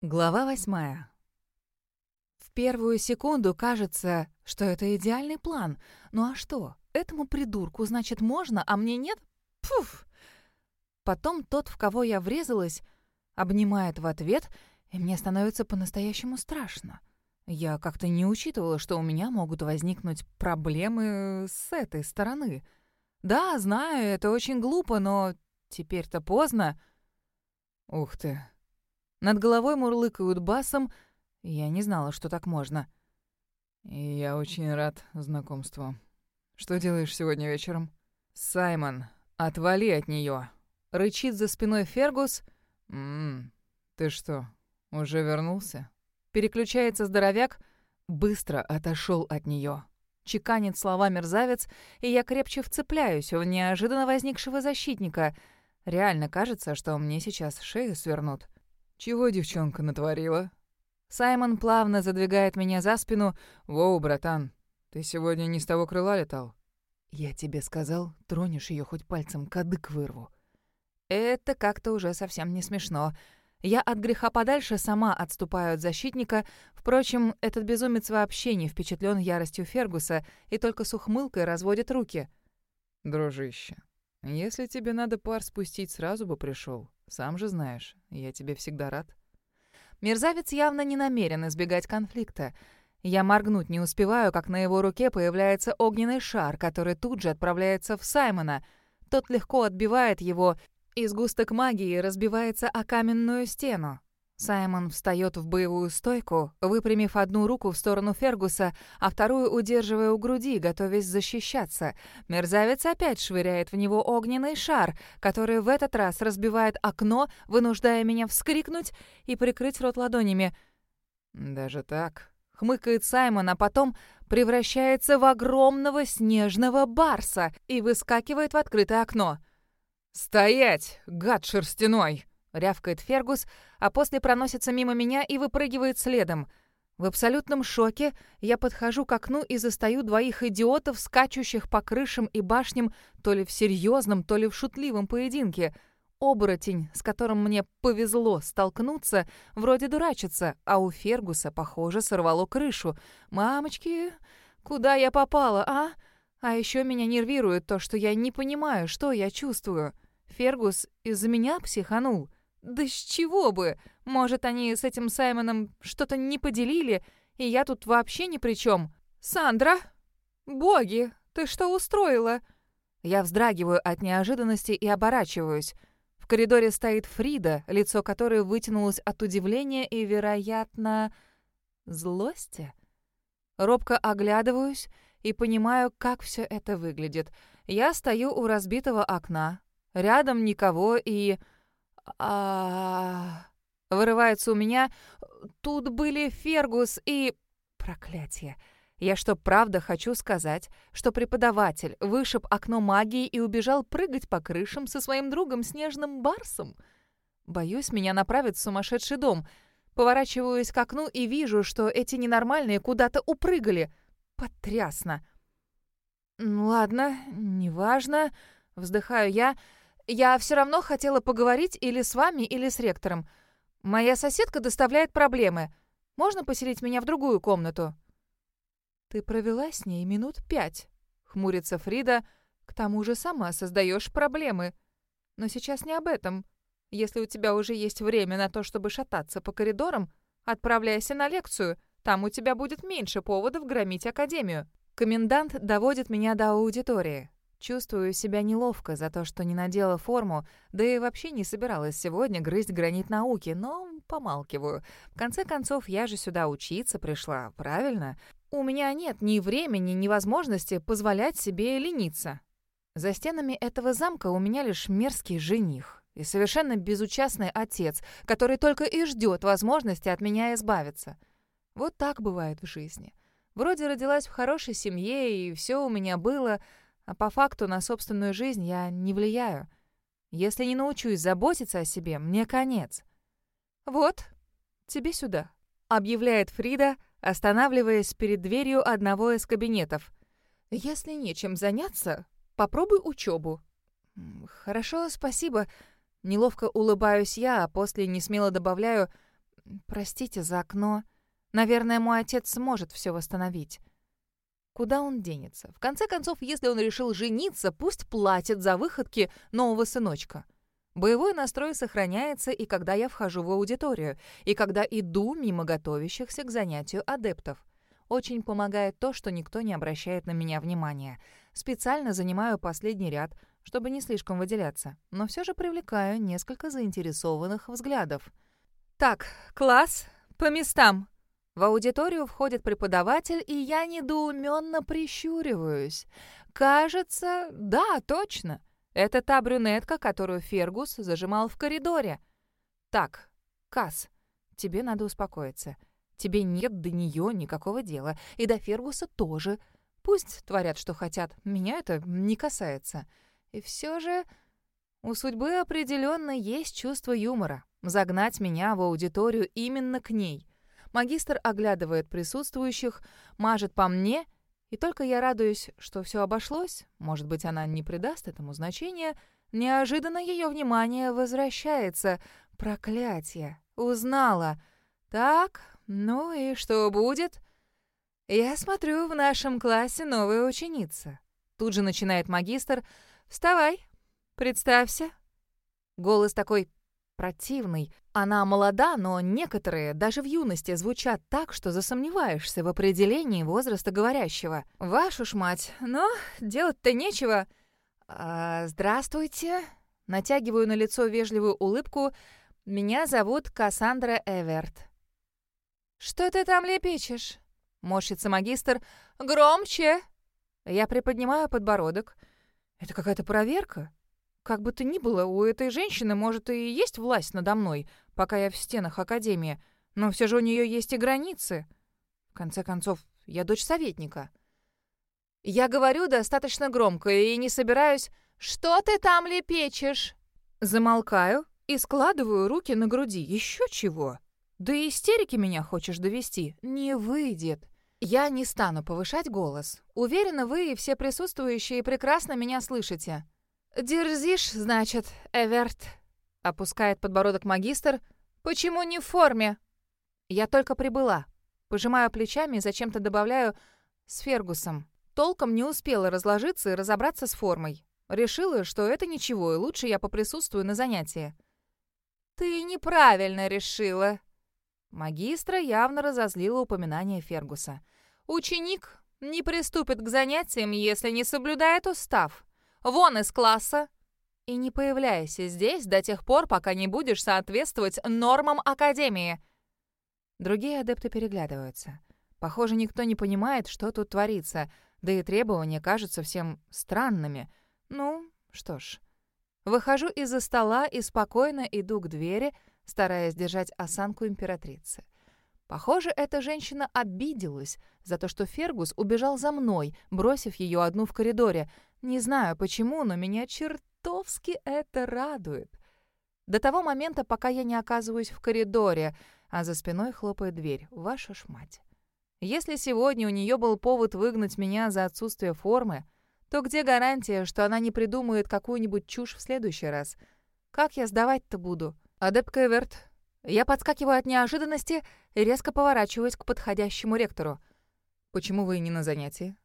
Глава восьмая. В первую секунду кажется, что это идеальный план. Ну а что? Этому придурку, значит, можно, а мне нет? Пфуф! Потом тот, в кого я врезалась, обнимает в ответ, и мне становится по-настоящему страшно. Я как-то не учитывала, что у меня могут возникнуть проблемы с этой стороны. Да, знаю, это очень глупо, но теперь-то поздно. Ух ты, над головой мурлыкают басом. Я не знала, что так можно. «Я очень рад знакомству. Что делаешь сегодня вечером?» «Саймон, отвали от нее. Рычит за спиной Фергус. «Ммм, ты что, уже вернулся?» Переключается здоровяк, быстро отошел от нее. Чеканит слова мерзавец, и я крепче вцепляюсь в неожиданно возникшего защитника. Реально кажется, что мне сейчас шею свернут. «Чего девчонка натворила?» Саймон плавно задвигает меня за спину. «Воу, братан, ты сегодня не с того крыла летал?» «Я тебе сказал, тронешь ее хоть пальцем, кадык вырву». Это как-то уже совсем не смешно. Я от греха подальше сама отступаю от защитника. Впрочем, этот безумец вообще не впечатлен яростью Фергуса и только с ухмылкой разводит руки. «Дружище, если тебе надо пар спустить, сразу бы пришел. Сам же знаешь, я тебе всегда рад. Мерзавец явно не намерен избегать конфликта. Я моргнуть не успеваю, как на его руке появляется огненный шар, который тут же отправляется в Саймона. Тот легко отбивает его, и сгусток магии разбивается о каменную стену. Саймон встает в боевую стойку, выпрямив одну руку в сторону Фергуса, а вторую удерживая у груди, готовясь защищаться. Мерзавец опять швыряет в него огненный шар, который в этот раз разбивает окно, вынуждая меня вскрикнуть и прикрыть рот ладонями. «Даже так?» — хмыкает Саймон, а потом превращается в огромного снежного барса и выскакивает в открытое окно. «Стоять, гад шерстяной!» — рявкает Фергус, а после проносится мимо меня и выпрыгивает следом. В абсолютном шоке я подхожу к окну и застаю двоих идиотов, скачущих по крышам и башням то ли в серьезном, то ли в шутливом поединке. Оборотень, с которым мне повезло столкнуться, вроде дурачится, а у Фергуса, похоже, сорвало крышу. «Мамочки, куда я попала, а?» А еще меня нервирует то, что я не понимаю, что я чувствую. Фергус из-за меня психанул. Да с чего бы? Может, они с этим Саймоном что-то не поделили, и я тут вообще ни при чем. Сандра? Боги, ты что устроила? Я вздрагиваю от неожиданности и оборачиваюсь. В коридоре стоит Фрида, лицо которой вытянулось от удивления и, вероятно, злости. Робко оглядываюсь и понимаю, как все это выглядит. Я стою у разбитого окна. Рядом никого и а Вырывается у меня. Тут были Фергус и... Проклятие. Я что, правда хочу сказать, что преподаватель вышиб окно магии и убежал прыгать по крышам со своим другом Снежным Барсом? Боюсь, меня направят в сумасшедший дом. Поворачиваюсь к окну и вижу, что эти ненормальные куда-то упрыгали. Потрясно. «Ладно, неважно», — вздыхаю я, — я все равно хотела поговорить или с вами, или с ректором. Моя соседка доставляет проблемы. Можно поселить меня в другую комнату?» «Ты провела с ней минут пять», — хмурится Фрида. «К тому же сама создаешь проблемы. Но сейчас не об этом. Если у тебя уже есть время на то, чтобы шататься по коридорам, отправляйся на лекцию. Там у тебя будет меньше поводов громить Академию». Комендант доводит меня до аудитории. Чувствую себя неловко за то, что не надела форму, да и вообще не собиралась сегодня грызть гранит науки, но помалкиваю. В конце концов, я же сюда учиться пришла, правильно? У меня нет ни времени, ни возможности позволять себе лениться. За стенами этого замка у меня лишь мерзкий жених и совершенно безучастный отец, который только и ждет возможности от меня избавиться. Вот так бывает в жизни. Вроде родилась в хорошей семье, и все у меня было — а по факту на собственную жизнь я не влияю. Если не научусь заботиться о себе, мне конец. «Вот, тебе сюда», — объявляет Фрида, останавливаясь перед дверью одного из кабинетов. «Если нечем заняться, попробуй учебу». «Хорошо, спасибо». Неловко улыбаюсь я, а после несмело добавляю «Простите за окно. Наверное, мой отец сможет все восстановить». Куда он денется? В конце концов, если он решил жениться, пусть платит за выходки нового сыночка. Боевой настрой сохраняется и когда я вхожу в аудиторию, и когда иду мимо готовящихся к занятию адептов. Очень помогает то, что никто не обращает на меня внимания. Специально занимаю последний ряд, чтобы не слишком выделяться, но все же привлекаю несколько заинтересованных взглядов. «Так, класс, по местам!» В аудиторию входит преподаватель, и я недоуменно прищуриваюсь. Кажется, да, точно. Это та брюнетка, которую Фергус зажимал в коридоре. Так, Касс, тебе надо успокоиться. Тебе нет до нее никакого дела, и до Фергуса тоже. Пусть творят, что хотят, меня это не касается. И все же у судьбы определенно есть чувство юмора. Загнать меня в аудиторию именно к ней. Магистр оглядывает присутствующих, мажет по мне, и только я радуюсь, что все обошлось, может быть, она не придаст этому значения, неожиданно ее внимание возвращается. Проклятие! Узнала! Так, ну и что будет? Я смотрю, в нашем классе новая ученица. Тут же начинает магистр. «Вставай, представься». Голос такой противный. Она молода, но некоторые даже в юности звучат так, что засомневаешься в определении возраста говорящего. Вашу ж мать, но делать-то нечего. А, «Здравствуйте». Натягиваю на лицо вежливую улыбку. «Меня зовут Кассандра Эверт». «Что ты там лепечешь?» — морщится магистр. «Громче!» Я приподнимаю подбородок. «Это какая-то проверка?» Как бы то ни было, у этой женщины, может, и есть власть надо мной, пока я в стенах Академии, но все же у нее есть и границы. В конце концов, я дочь советника. Я говорю достаточно громко и не собираюсь... «Что ты там лепечешь?» Замолкаю и складываю руки на груди. Еще чего? Да и истерики меня хочешь довести? Не выйдет. Я не стану повышать голос. Уверена, вы и все присутствующие прекрасно меня слышите. «Дерзишь, значит, Эверт?» — опускает подбородок магистр. «Почему не в форме?» «Я только прибыла». Пожимаю плечами и зачем-то добавляю «с Фергусом». Толком не успела разложиться и разобраться с формой. Решила, что это ничего, и лучше я поприсутствую на занятии. «Ты неправильно решила». Магистра явно разозлило упоминание Фергуса. «Ученик не приступит к занятиям, если не соблюдает устав. Вон из класса!» «И не появляйся здесь до тех пор, пока не будешь соответствовать нормам Академии!» Другие адепты переглядываются. Похоже, никто не понимает, что тут творится, да и требования кажутся всем странными. Ну, что ж. Выхожу из-за стола и спокойно иду к двери, стараясь держать осанку императрицы. Похоже, эта женщина обиделась за то, что Фергус убежал за мной, бросив ее одну в коридоре, не знаю почему, но меня чертовски это радует. До того момента, пока я не оказываюсь в коридоре, а за спиной хлопает дверь. Ваша ж мать. Если сегодня у нее был повод выгнать меня за отсутствие формы, то где гарантия, что она не придумает какую-нибудь чушь в следующий раз? Как я сдавать-то буду? Адепка Эверт. Я подскакиваю от неожиданности и резко поворачиваюсь к подходящему ректору. «Почему вы не на занятии?»